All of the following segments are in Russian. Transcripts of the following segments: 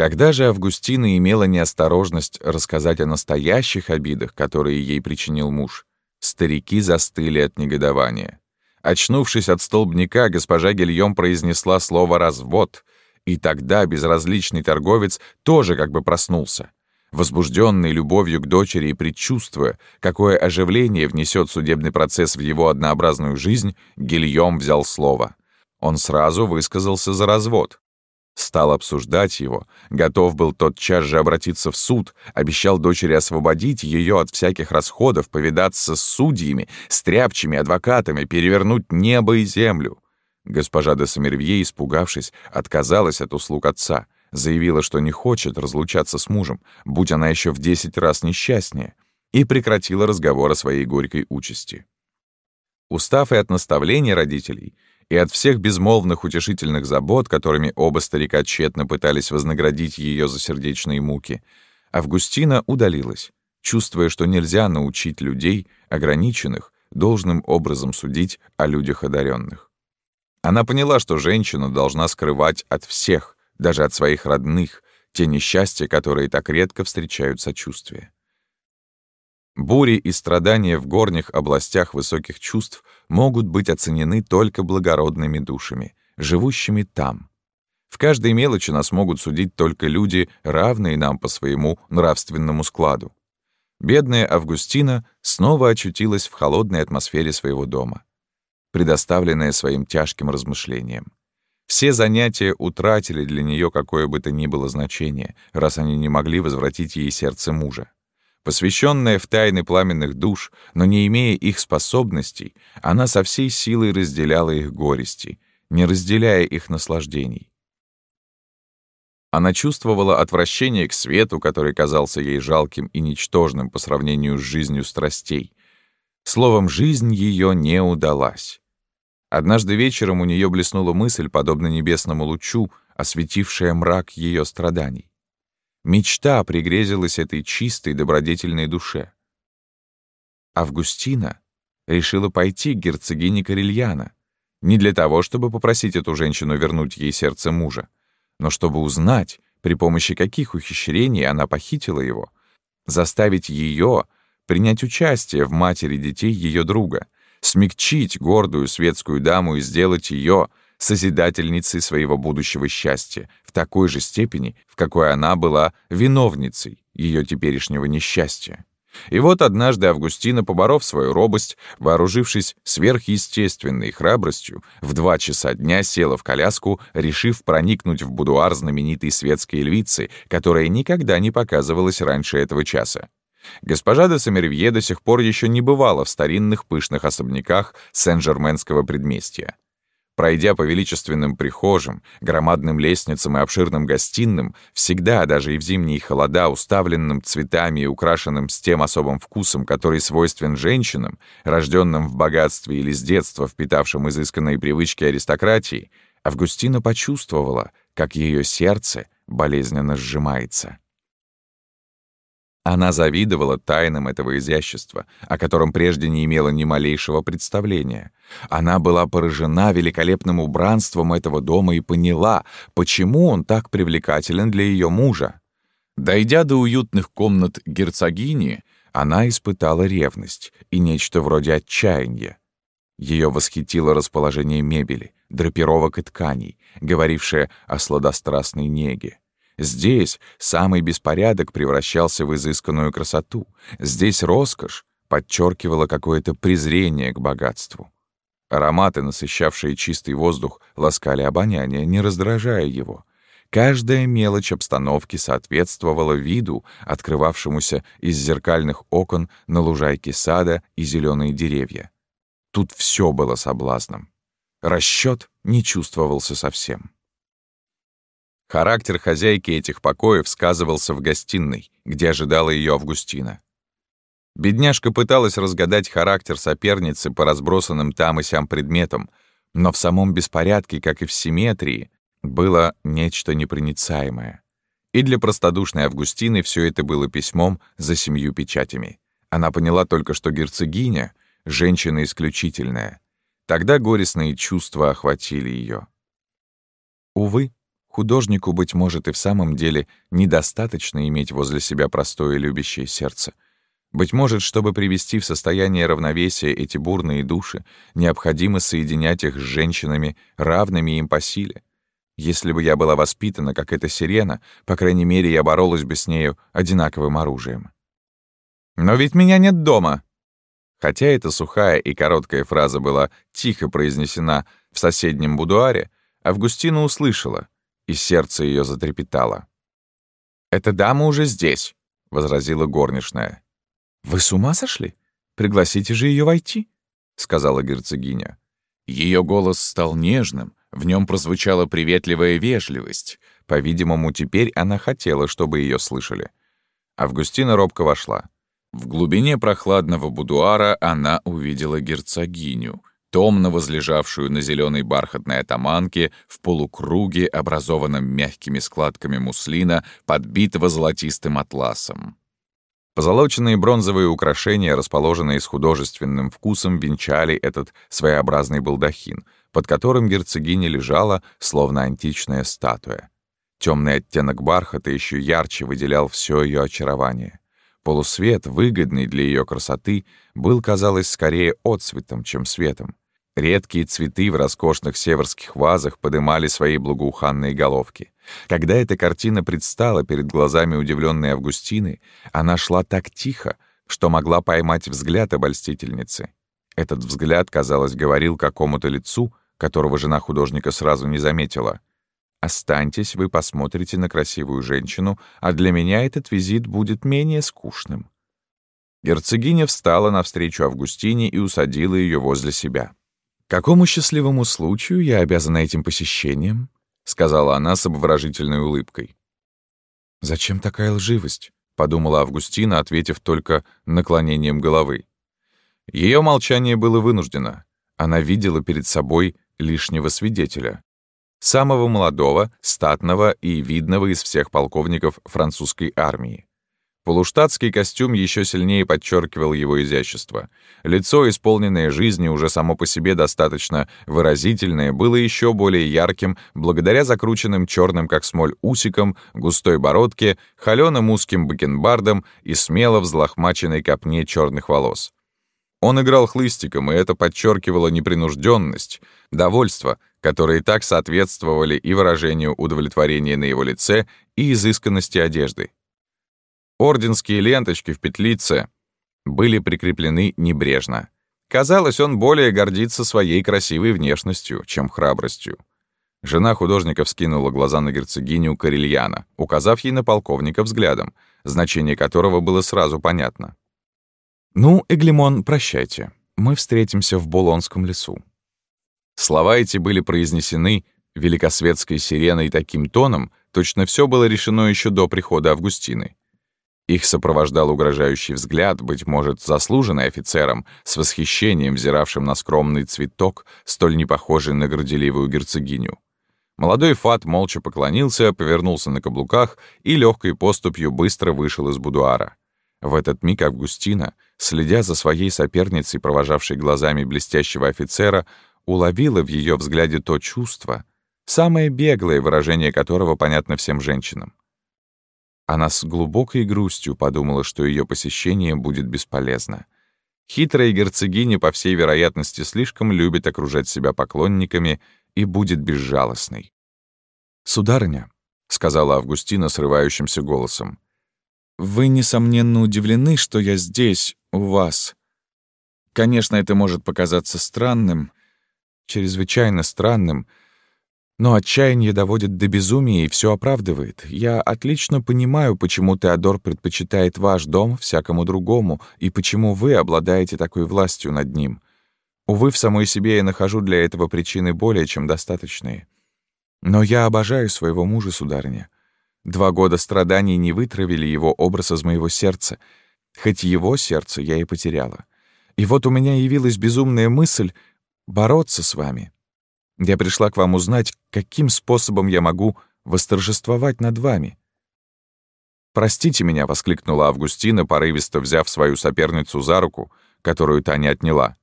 Когда же Августина имела неосторожность рассказать о настоящих обидах, которые ей причинил муж, старики застыли от негодования. Очнувшись от столбняка, госпожа Гильем произнесла слово «развод», и тогда безразличный торговец тоже как бы проснулся. Возбужденный любовью к дочери и предчувствуя, какое оживление внесет судебный процесс в его однообразную жизнь, Гильем взял слово. Он сразу высказался за развод. Стал обсуждать его, готов был тотчас же обратиться в суд, обещал дочери освободить ее от всяких расходов, повидаться с судьями, стряпчими, адвокатами, перевернуть небо и землю. Госпожа де Самервье, испугавшись, отказалась от услуг отца, заявила, что не хочет разлучаться с мужем, будь она еще в десять раз несчастнее, и прекратила разговор о своей горькой участи. Устав и от наставлений родителей, и от всех безмолвных утешительных забот, которыми оба старика тщетно пытались вознаградить ее за сердечные муки, Августина удалилась, чувствуя, что нельзя научить людей, ограниченных, должным образом судить о людях одаренных. Она поняла, что женщина должна скрывать от всех, даже от своих родных, те несчастья, которые так редко встречают сочувствие. Бури и страдания в горних областях высоких чувств могут быть оценены только благородными душами, живущими там. В каждой мелочи нас могут судить только люди, равные нам по своему нравственному складу. Бедная Августина снова очутилась в холодной атмосфере своего дома, предоставленная своим тяжким размышлениям. Все занятия утратили для нее какое бы то ни было значение, раз они не могли возвратить ей сердце мужа. Посвященная в тайны пламенных душ, но не имея их способностей, она со всей силой разделяла их горести, не разделяя их наслаждений. Она чувствовала отвращение к свету, который казался ей жалким и ничтожным по сравнению с жизнью страстей. Словом, жизнь ее не удалась. Однажды вечером у нее блеснула мысль, подобно небесному лучу, осветившая мрак ее страданий. Мечта пригрезилась этой чистой, добродетельной душе. Августина решила пойти к герцогине Карельяна, не для того, чтобы попросить эту женщину вернуть ей сердце мужа, но чтобы узнать, при помощи каких ухищрений она похитила его, заставить ее принять участие в матери детей ее друга, смягчить гордую светскую даму и сделать ее созидательницей своего будущего счастья в такой же степени, в какой она была виновницей ее теперешнего несчастья. И вот однажды Августина, поборов свою робость, вооружившись сверхъестественной храбростью, в два часа дня села в коляску, решив проникнуть в будуар знаменитой светской львицы, которая никогда не показывалась раньше этого часа. Госпожа де Самервье до сих пор еще не бывала в старинных пышных особняках Сен-Жерменского предместья. Пройдя по величественным прихожим, громадным лестницам и обширным гостиным, всегда, даже и в зимние холода, уставленным цветами и украшенным с тем особым вкусом, который свойствен женщинам, рожденным в богатстве или с детства впитавшим изысканные привычки аристократии, Августина почувствовала, как ее сердце болезненно сжимается. Она завидовала тайнам этого изящества, о котором прежде не имела ни малейшего представления. Она была поражена великолепным убранством этого дома и поняла, почему он так привлекателен для ее мужа. Дойдя до уютных комнат герцогини, она испытала ревность и нечто вроде отчаяния. Ее восхитило расположение мебели, драпировок и тканей, говорившее о сладострастной неге. Здесь самый беспорядок превращался в изысканную красоту. Здесь роскошь подчеркивала какое-то презрение к богатству. Ароматы, насыщавшие чистый воздух, ласкали обоняние, не раздражая его. Каждая мелочь обстановки соответствовала виду, открывавшемуся из зеркальных окон на лужайке сада и зеленые деревья. Тут все было соблазном. Расчет не чувствовался совсем. Характер хозяйки этих покоев сказывался в гостиной, где ожидала ее Августина. Бедняжка пыталась разгадать характер соперницы по разбросанным там и сям предметам, но в самом беспорядке, как и в симметрии, было нечто непроницаемое. И для простодушной Августины все это было письмом за семью печатями. Она поняла только, что герцогиня — женщина исключительная. Тогда горестные чувства охватили ее. Увы, Художнику, быть может, и в самом деле недостаточно иметь возле себя простое любящее сердце. Быть может, чтобы привести в состояние равновесия эти бурные души, необходимо соединять их с женщинами, равными им по силе. Если бы я была воспитана, как эта сирена, по крайней мере, я боролась бы с нею одинаковым оружием. «Но ведь меня нет дома!» Хотя эта сухая и короткая фраза была тихо произнесена в соседнем будуаре, Августина услышала, и сердце ее затрепетало. «Эта дама уже здесь», — возразила горничная. «Вы с ума сошли? Пригласите же ее войти», — сказала герцогиня. Ее голос стал нежным, в нем прозвучала приветливая вежливость. По-видимому, теперь она хотела, чтобы ее слышали. Августина робко вошла. В глубине прохладного будуара она увидела герцогиню, томно возлежавшую на зеленой бархатной атаманке в полукруге, образованном мягкими складками муслина, подбитого золотистым атласом. Позолоченные бронзовые украшения, расположенные с художественным вкусом, венчали этот своеобразный балдахин, под которым герцогиня лежала, словно античная статуя. Темный оттенок бархата еще ярче выделял все ее очарование. Полусвет, выгодный для ее красоты, был, казалось, скорее отцветом, чем светом. Редкие цветы в роскошных северских вазах подымали свои благоуханные головки. Когда эта картина предстала перед глазами удивленной Августины, она шла так тихо, что могла поймать взгляд обольстительницы. Этот взгляд, казалось, говорил какому-то лицу, которого жена художника сразу не заметила. «Останьтесь, вы посмотрите на красивую женщину, а для меня этот визит будет менее скучным». Герцогиня встала навстречу Августине и усадила ее возле себя. «Какому счастливому случаю я обязана этим посещением?» — сказала она с обворожительной улыбкой. «Зачем такая лживость?» — подумала Августина, ответив только наклонением головы. Ее молчание было вынуждено. Она видела перед собой лишнего свидетеля. Самого молодого, статного и видного из всех полковников французской армии. Полуштатский костюм еще сильнее подчеркивал его изящество. Лицо, исполненное жизни, уже само по себе достаточно выразительное, было еще более ярким благодаря закрученным черным как смоль усикам, густой бородке, холеным узким бакенбардам и смело взлохмаченной копне черных волос. Он играл хлыстиком, и это подчеркивало непринужденность, довольство, которые так соответствовали и выражению удовлетворения на его лице, и изысканности одежды. Орденские ленточки в петлице были прикреплены небрежно. Казалось, он более гордится своей красивой внешностью, чем храбростью. Жена художника вскинула глаза на герцогиню Карельяна, указав ей на полковника взглядом, значение которого было сразу понятно. «Ну, Эглимон, прощайте. Мы встретимся в Болонском лесу». Слова эти были произнесены великосветской сиреной таким тоном, точно все было решено еще до прихода Августины. Их сопровождал угрожающий взгляд, быть может, заслуженный офицером, с восхищением взиравшим на скромный цветок, столь не похожий на горделивую герцогиню. Молодой Фат молча поклонился, повернулся на каблуках и легкой поступью быстро вышел из будуара. В этот миг Августина, следя за своей соперницей, провожавшей глазами блестящего офицера, уловила в ее взгляде то чувство, самое беглое выражение которого понятно всем женщинам. Она с глубокой грустью подумала, что ее посещение будет бесполезно. Хитрая герцогиня, по всей вероятности, слишком любит окружать себя поклонниками и будет безжалостной. «Сударыня», — сказала Августина срывающимся голосом, вы, несомненно, удивлены, что я здесь, у вас. Конечно, это может показаться странным, чрезвычайно странным, но отчаяние доводит до безумия и все оправдывает. Я отлично понимаю, почему Теодор предпочитает ваш дом всякому другому, и почему вы обладаете такой властью над ним. Увы, в самой себе я нахожу для этого причины более чем достаточные. Но я обожаю своего мужа, сударыня. Два года страданий не вытравили его образ из моего сердца, хоть его сердце я и потеряла. И вот у меня явилась безумная мысль бороться с вами. Я пришла к вам узнать, каким способом я могу восторжествовать над вами. «Простите меня», — воскликнула Августина, порывисто взяв свою соперницу за руку, которую та не отняла.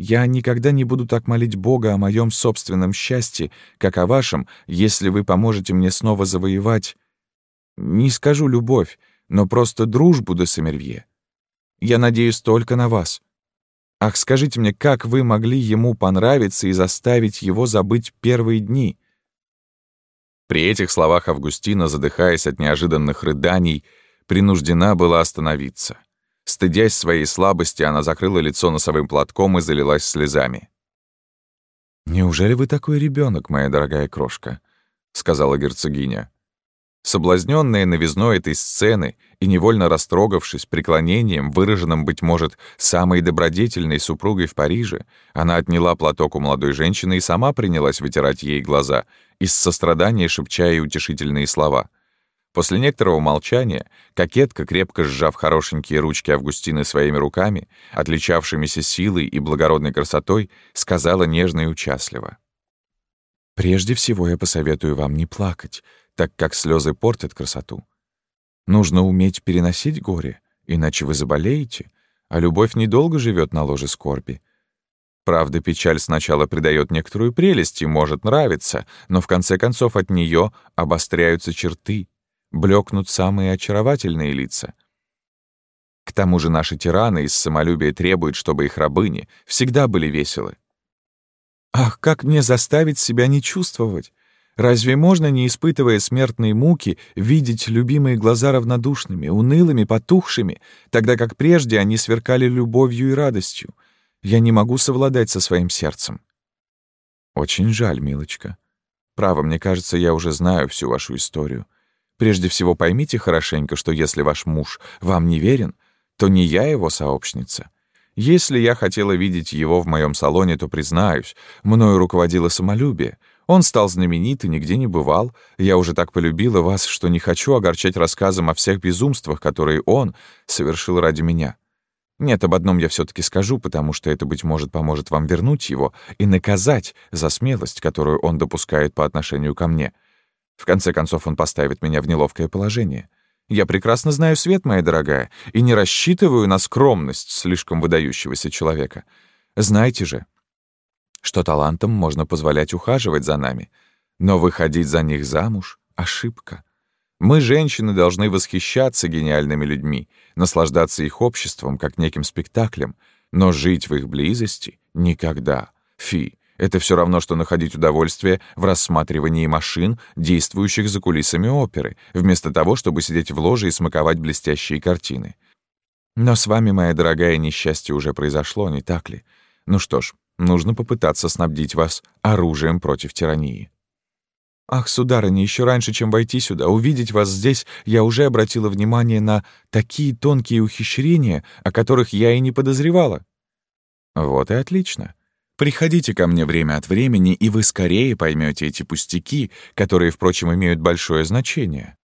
Я никогда не буду так молить Бога о моем собственном счастье, как о вашем, если вы поможете мне снова завоевать... Не скажу любовь, но просто дружбу до Сомервье. Я надеюсь только на вас. Ах, скажите мне, как вы могли ему понравиться и заставить его забыть первые дни?» При этих словах Августина, задыхаясь от неожиданных рыданий, принуждена была остановиться. Стыдясь своей слабости, она закрыла лицо носовым платком и залилась слезами. «Неужели вы такой ребенок, моя дорогая крошка?» — сказала герцогиня. Соблазненная новизной этой сцены и невольно растрогавшись преклонением, выраженным, быть может, самой добродетельной супругой в Париже, она отняла платок у молодой женщины и сама принялась вытирать ей глаза, из сострадания шепча ей утешительные слова. После некоторого молчания кокетка, крепко сжав хорошенькие ручки Августины своими руками, отличавшимися силой и благородной красотой, сказала нежно и участливо. «Прежде всего я посоветую вам не плакать, так как слезы портят красоту. Нужно уметь переносить горе, иначе вы заболеете, а любовь недолго живет на ложе скорби. Правда, печаль сначала придает некоторую прелесть и может нравиться, но в конце концов от нее обостряются черты, блекнут самые очаровательные лица. К тому же наши тираны из самолюбия требуют, чтобы их рабыни всегда были веселы. Ах, как мне заставить себя не чувствовать? Разве можно, не испытывая смертной муки, видеть любимые глаза равнодушными, унылыми, потухшими, тогда как прежде они сверкали любовью и радостью? Я не могу совладать со своим сердцем. Очень жаль, милочка. Право, мне кажется, я уже знаю всю вашу историю. Прежде всего поймите хорошенько, что если ваш муж вам не верен, то не я его сообщница. Если я хотела видеть его в моем салоне, то, признаюсь, мною руководило самолюбие — он стал знаменит и нигде не бывал. Я уже так полюбила вас, что не хочу огорчать рассказом о всех безумствах, которые он совершил ради меня. Нет, об одном я все таки скажу, потому что это, быть может, поможет вам вернуть его и наказать за смелость, которую он допускает по отношению ко мне. В конце концов, он поставит меня в неловкое положение. Я прекрасно знаю свет, моя дорогая, и не рассчитываю на скромность слишком выдающегося человека. Знаете же, что талантам можно позволять ухаживать за нами, но выходить за них замуж — ошибка. Мы, женщины, должны восхищаться гениальными людьми, наслаждаться их обществом, как неким спектаклем, но жить в их близости — никогда. Фи, это все равно, что находить удовольствие в рассматривании машин, действующих за кулисами оперы, вместо того, чтобы сидеть в ложе и смаковать блестящие картины. Но с вами, моя дорогая, несчастье уже произошло, не так ли? Ну что ж, Нужно попытаться снабдить вас оружием против тирании. Ах, сударыня, еще раньше, чем войти сюда, увидеть вас здесь, я уже обратила внимание на такие тонкие ухищрения, о которых я и не подозревала. Вот и отлично. Приходите ко мне время от времени, и вы скорее поймете эти пустяки, которые, впрочем, имеют большое значение.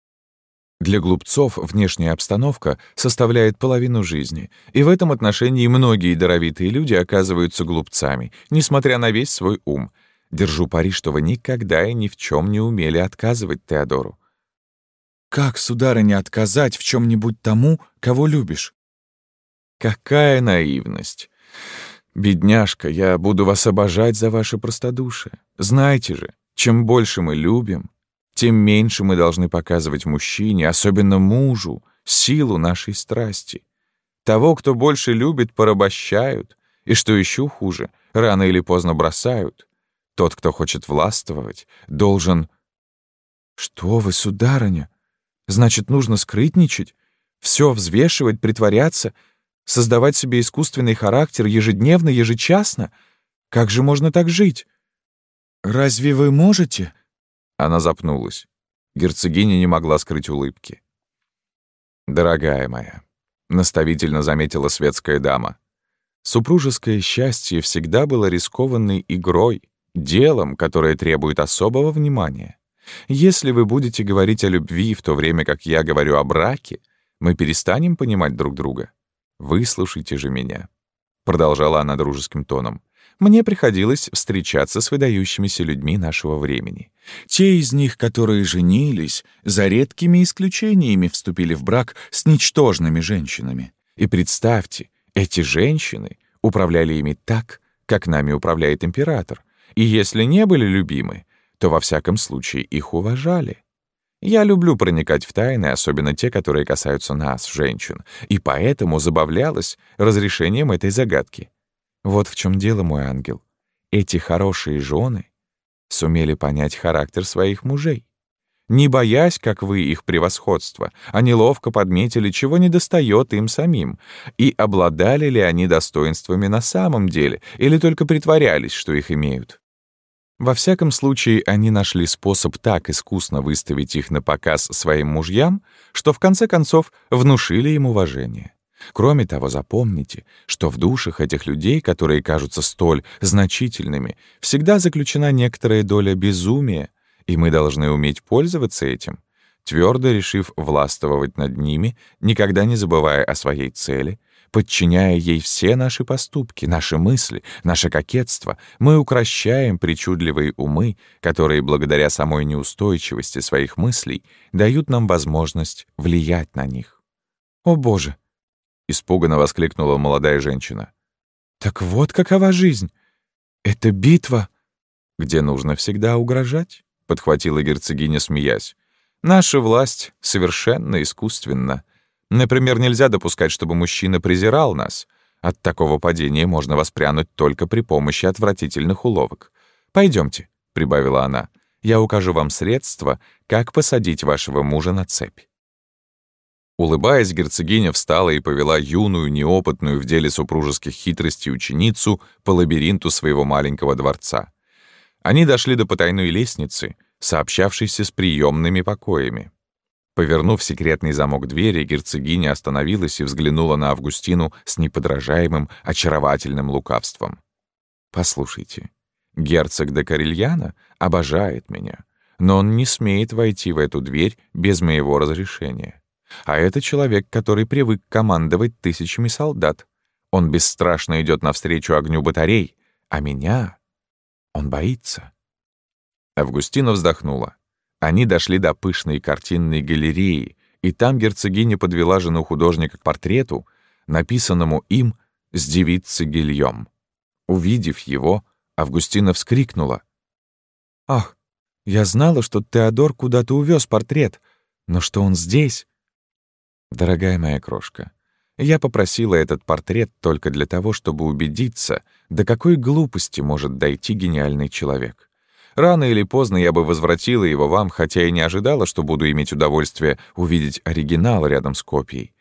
Для глупцов внешняя обстановка составляет половину жизни, и в этом отношении многие даровитые люди оказываются глупцами, несмотря на весь свой ум. Держу пари, что вы никогда и ни в чем не умели отказывать Теодору. «Как, сударыня, отказать в чем нибудь тому, кого любишь?» «Какая наивность! Бедняжка, я буду вас обожать за ваше простодушие. Знаете же, чем больше мы любим, тем меньше мы должны показывать мужчине, особенно мужу, силу нашей страсти. Того, кто больше любит, порабощают, и, что еще хуже, рано или поздно бросают. Тот, кто хочет властвовать, должен... Что вы, сударыня? Значит, нужно скрытничать, все взвешивать, притворяться, создавать себе искусственный характер ежедневно, ежечасно? Как же можно так жить? Разве вы можете? Она запнулась. Герцогиня не могла скрыть улыбки. «Дорогая моя», — наставительно заметила светская дама, «супружеское счастье всегда было рискованной игрой, делом, которое требует особого внимания. Если вы будете говорить о любви в то время, как я говорю о браке, мы перестанем понимать друг друга. Выслушайте же меня», — продолжала она дружеским тоном мне приходилось встречаться с выдающимися людьми нашего времени. Те из них, которые женились, за редкими исключениями вступили в брак с ничтожными женщинами. И представьте, эти женщины управляли ими так, как нами управляет император. И если не были любимы, то во всяком случае их уважали. Я люблю проникать в тайны, особенно те, которые касаются нас, женщин, и поэтому забавлялась разрешением этой загадки. Вот в чем дело, мой ангел. Эти хорошие жены сумели понять характер своих мужей. Не боясь, как вы, их превосходства, они ловко подметили, чего недостает им самим, и обладали ли они достоинствами на самом деле, или только притворялись, что их имеют. Во всяком случае, они нашли способ так искусно выставить их на показ своим мужьям, что в конце концов внушили им уважение. Кроме того, запомните, что в душах этих людей, которые кажутся столь значительными, всегда заключена некоторая доля безумия, и мы должны уметь пользоваться этим, твердо решив властвовать над ними, никогда не забывая о своей цели — Подчиняя ей все наши поступки, наши мысли, наше кокетство, мы укращаем причудливые умы, которые, благодаря самой неустойчивости своих мыслей, дают нам возможность влиять на них. «О, Боже!» — испуганно воскликнула молодая женщина. «Так вот какова жизнь! Это битва!» «Где нужно всегда угрожать?» — подхватила герцогиня, смеясь. «Наша власть совершенно искусственна. Например, нельзя допускать, чтобы мужчина презирал нас. От такого падения можно воспрянуть только при помощи отвратительных уловок. Пойдемте, прибавила она, — «я укажу вам средства, как посадить вашего мужа на цепь». Улыбаясь, герцогиня встала и повела юную, неопытную в деле супружеских хитростей ученицу по лабиринту своего маленького дворца. Они дошли до потайной лестницы, сообщавшейся с приемными покоями. Повернув секретный замок двери, герцогиня остановилась и взглянула на Августину с неподражаемым, очаровательным лукавством. «Послушайте, герцог де Карельяна обожает меня, но он не смеет войти в эту дверь без моего разрешения. А это человек, который привык командовать тысячами солдат. Он бесстрашно идет навстречу огню батарей, а меня он боится». Августина вздохнула. Они дошли до пышной картинной галереи, и там герцогиня подвела жену художника к портрету, написанному им с девицей Гильем. Увидев его, Августина вскрикнула. «Ах, я знала, что Теодор куда-то увез портрет, но что он здесь?» «Дорогая моя крошка, я попросила этот портрет только для того, чтобы убедиться, до какой глупости может дойти гениальный человек. Рано или поздно я бы возвратила его вам, хотя и не ожидала, что буду иметь удовольствие увидеть оригинал рядом с копией.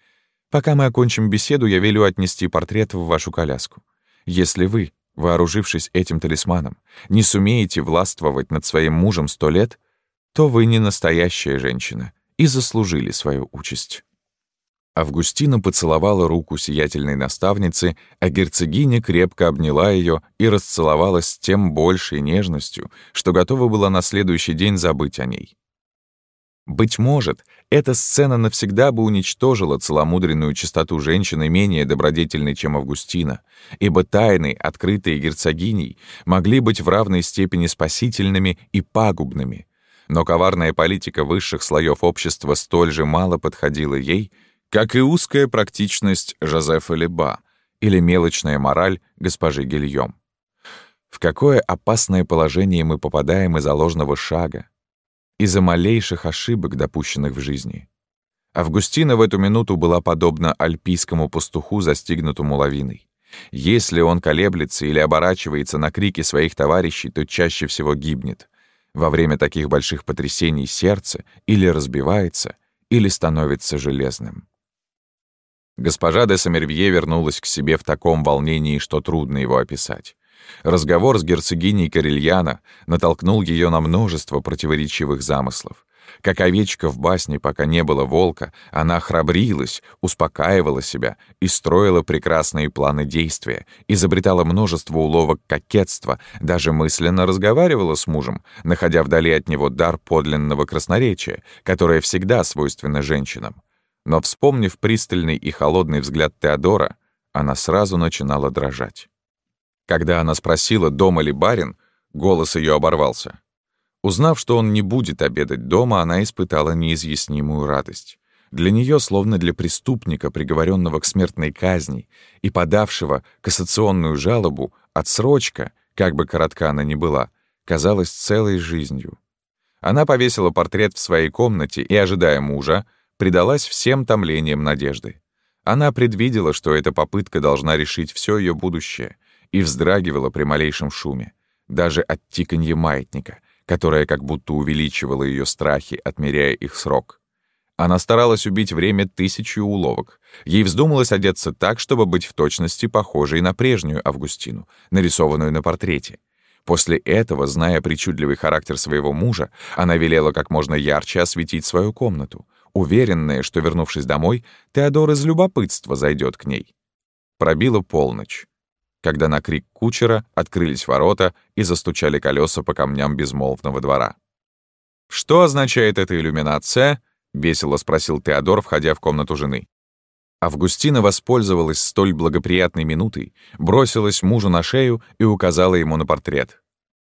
Пока мы окончим беседу, я велю отнести портрет в вашу коляску. Если вы, вооружившись этим талисманом, не сумеете властвовать над своим мужем сто лет, то вы не настоящая женщина и заслужили свою участь. Августина поцеловала руку сиятельной наставницы, а герцогиня крепко обняла ее и расцеловалась с тем большей нежностью, что готова была на следующий день забыть о ней. Быть может, эта сцена навсегда бы уничтожила целомудренную чистоту женщины менее добродетельной, чем Августина, ибо тайны, открытые герцогиней, могли быть в равной степени спасительными и пагубными. Но коварная политика высших слоев общества столь же мало подходила ей — как и узкая практичность Жозефа Леба или мелочная мораль госпожи Гильем. В какое опасное положение мы попадаем из-за ложного шага, из-за малейших ошибок, допущенных в жизни. Августина в эту минуту была подобна альпийскому пастуху, застигнутому лавиной. Если он колеблется или оборачивается на крики своих товарищей, то чаще всего гибнет. Во время таких больших потрясений сердце или разбивается, или становится железным. Госпожа де Самервье вернулась к себе в таком волнении, что трудно его описать. Разговор с герцогиней Карельяна натолкнул ее на множество противоречивых замыслов. Как овечка в басне, пока не было волка, она храбрилась, успокаивала себя и строила прекрасные планы действия, изобретала множество уловок кокетства, даже мысленно разговаривала с мужем, находя вдали от него дар подлинного красноречия, которое всегда свойственно женщинам. Но, вспомнив пристальный и холодный взгляд Теодора, она сразу начинала дрожать. Когда она спросила, дома ли барин, голос ее оборвался. Узнав, что он не будет обедать дома, она испытала неизъяснимую радость. Для нее, словно для преступника, приговоренного к смертной казни и подавшего кассационную жалобу, отсрочка, как бы коротка она ни была, казалась целой жизнью. Она повесила портрет в своей комнате и, ожидая мужа, предалась всем томлениям надежды. Она предвидела, что эта попытка должна решить все ее будущее, и вздрагивала при малейшем шуме, даже от тиканья маятника, которое как будто увеличивало ее страхи, отмеряя их срок. Она старалась убить время тысячу уловок. Ей вздумалось одеться так, чтобы быть в точности похожей на прежнюю Августину, нарисованную на портрете. После этого, зная причудливый характер своего мужа, она велела как можно ярче осветить свою комнату, уверенная, что, вернувшись домой, Теодор из любопытства зайдет к ней. Пробила полночь, когда на крик кучера открылись ворота и застучали колеса по камням безмолвного двора. «Что означает эта иллюминация?» — весело спросил Теодор, входя в комнату жены. Августина воспользовалась столь благоприятной минутой, бросилась мужу на шею и указала ему на портрет.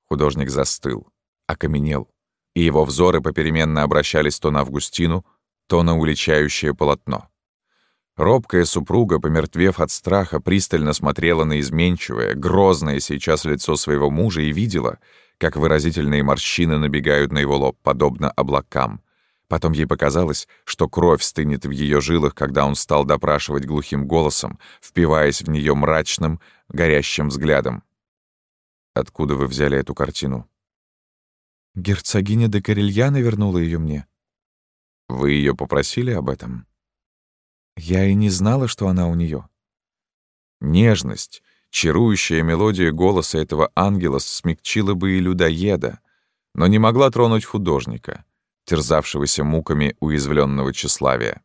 Художник застыл, окаменел, и его взоры попеременно обращались то на Августину, то на уличающее полотно. Робкая супруга, помертвев от страха, пристально смотрела на изменчивое, грозное сейчас лицо своего мужа и видела, как выразительные морщины набегают на его лоб, подобно облакам. Потом ей показалось, что кровь стынет в ее жилах, когда он стал допрашивать глухим голосом, впиваясь в нее мрачным, горящим взглядом. «Откуда вы взяли эту картину?» «Герцогиня де Карельяна вернула ее мне», вы ее попросили об этом? Я и не знала, что она у нее. Нежность, чарующая мелодия голоса этого ангела смягчила бы и людоеда, но не могла тронуть художника, терзавшегося муками уязвленного тщеславия.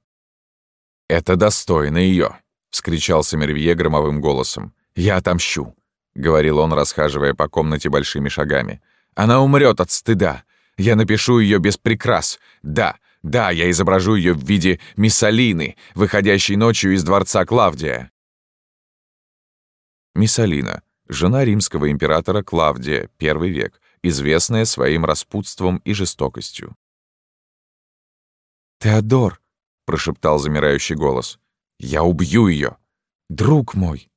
«Это достойно ее, вскричал Самервье громовым голосом. «Я отомщу!» — говорил он, расхаживая по комнате большими шагами. «Она умрет от стыда! Я напишу ее без прикрас! Да, да, я изображу ее в виде Миссалины, выходящей ночью из дворца Клавдия. Миссалина, жена римского императора Клавдия, первый век, известная своим распутством и жестокостью. «Теодор», — прошептал замирающий голос, — «я убью ее, друг мой».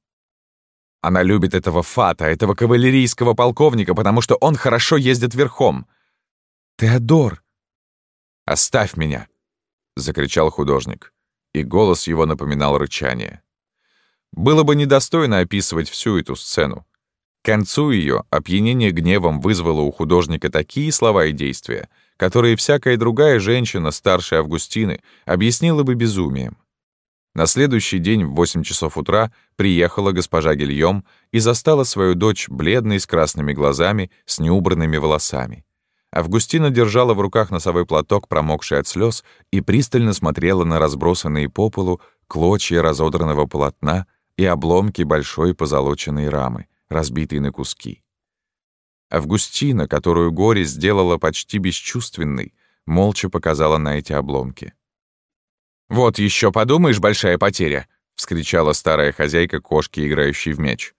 Она любит этого фата, этого кавалерийского полковника, потому что он хорошо ездит верхом. «Теодор!» «Оставь меня!» — закричал художник, и голос его напоминал рычание. Было бы недостойно описывать всю эту сцену. К концу ее опьянение гневом вызвало у художника такие слова и действия, которые всякая другая женщина старше Августины объяснила бы безумием. На следующий день в 8 часов утра приехала госпожа Гильем и застала свою дочь бледной, с красными глазами, с неубранными волосами. Августина держала в руках носовой платок, промокший от слез, и пристально смотрела на разбросанные по полу клочья разодранного полотна и обломки большой позолоченной рамы, разбитые на куски. Августина, которую горе сделала почти бесчувственной, молча показала на эти обломки. «Вот еще подумаешь, большая потеря!» — вскричала старая хозяйка кошки, играющей в мяч.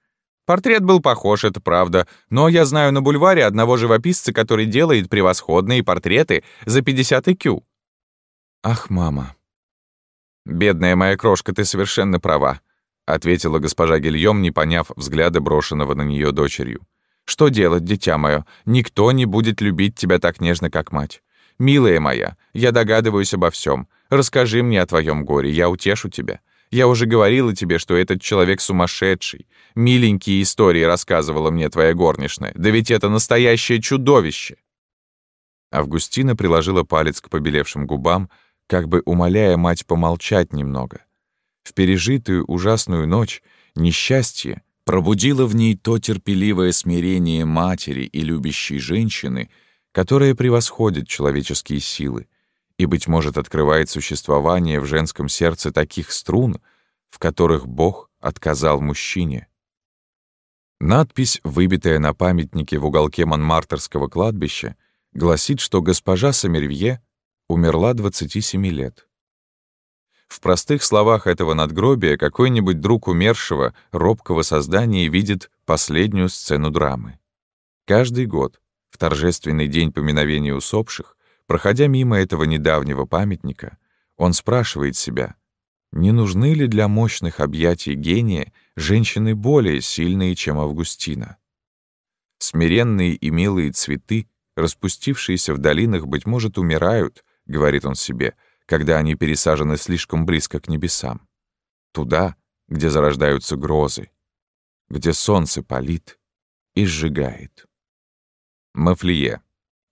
Портрет был похож, это правда, но я знаю на бульваре одного живописца, который делает превосходные портреты за 50 IQ. Ах, мама. Бедная моя крошка, ты совершенно права, ответила госпожа Гильем, не поняв взгляда брошенного на нее дочерью. Что делать, дитя мое? Никто не будет любить тебя так нежно, как мать. Милая моя, я догадываюсь обо всем. Расскажи мне о твоем горе, я утешу тебя. Я уже говорила тебе, что этот человек сумасшедший. Миленькие истории рассказывала мне твоя горничная. Да ведь это настоящее чудовище!» Августина приложила палец к побелевшим губам, как бы умоляя мать помолчать немного. В пережитую ужасную ночь несчастье пробудило в ней то терпеливое смирение матери и любящей женщины, которое превосходит человеческие силы, и, быть может, открывает существование в женском сердце таких струн, в которых Бог отказал мужчине. Надпись, выбитая на памятнике в уголке Монмартерского кладбища, гласит, что госпожа Самервье умерла 27 лет. В простых словах этого надгробия какой-нибудь друг умершего, робкого создания видит последнюю сцену драмы. Каждый год, в торжественный день поминовения усопших, Проходя мимо этого недавнего памятника, Он спрашивает себя, не нужны ли для мощных объятий гения женщины более сильные, чем Августина? Смиренные и милые цветы, распустившиеся в долинах, быть может, умирают, говорит он себе, когда они пересажены слишком близко к небесам. Туда, где зарождаются грозы, где солнце палит и сжигает. Мафлие.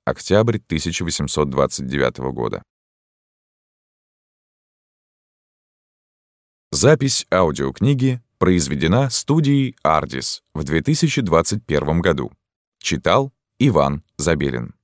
Октябрь 1829 года. Запись аудиокниги произведена студией «Ардис» в 2021 году. Читал Иван Забелин.